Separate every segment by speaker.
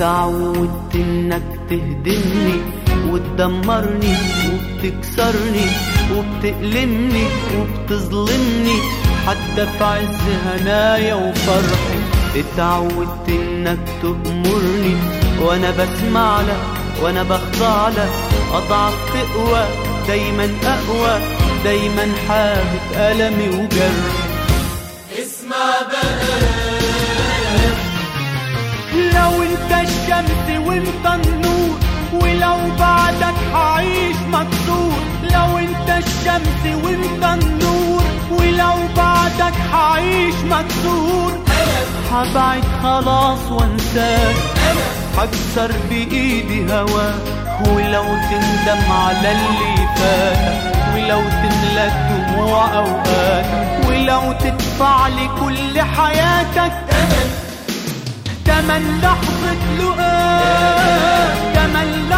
Speaker 1: اتعودت إنك تهدمني وتدمرني وبتكسرني وبتألمني وبتظلمني. حتى في عز هنايا وفرحي اتعودت إنك تأمرني. وأنا بسمع لك وأنا بخضع لك. أضعف تقوى دايما أقوى دايما حابب ألمي وجرحي الشمس وانت النور ولو بعدك هعيش مكسور. هبعد خلاص وانساك. هكسر بإيدي هواك ولو تندم على اللي فات. ولو تملى دموع أوقات. ولو تدفع لي كل حياتك. تمن لحظة لقاء تمن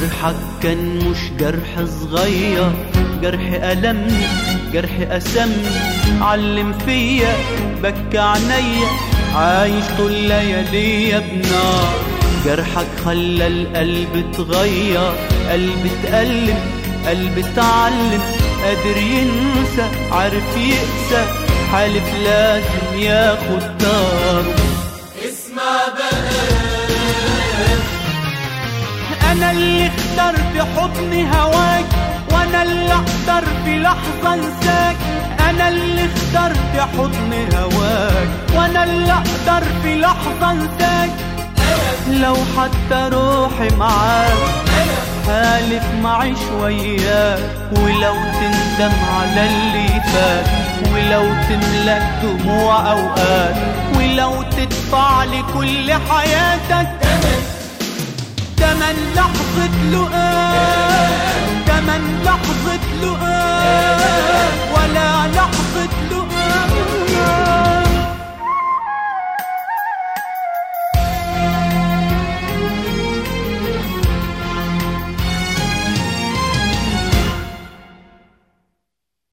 Speaker 1: جرحك كان مش جرح صغير. جرح ألمني جرح أسمني علم فيا بكى عينيا. عايش طول لياليا بنار جرحك خلى القلب اتغير قلب اتألم قلب اتعلم قادر ينسى عارف يقسى. حالف لازم ياخد داره
Speaker 2: اسمع بقى.
Speaker 1: أنا اللي اخترت حضن هواك وأنا اللي أقدر في لحظة أنساك. أنا اللي اخترت حضن هواك وأنا اللي أقدر في لحظة أنساك. لو حتى روحي معاك حالف معي شوياك. ولو تندم على اللي فات ولو تملك دموع أوقات ولو تدفع لي كل حياتك. تمن لحظة لحظة لؤاد كمان لحظة لؤاد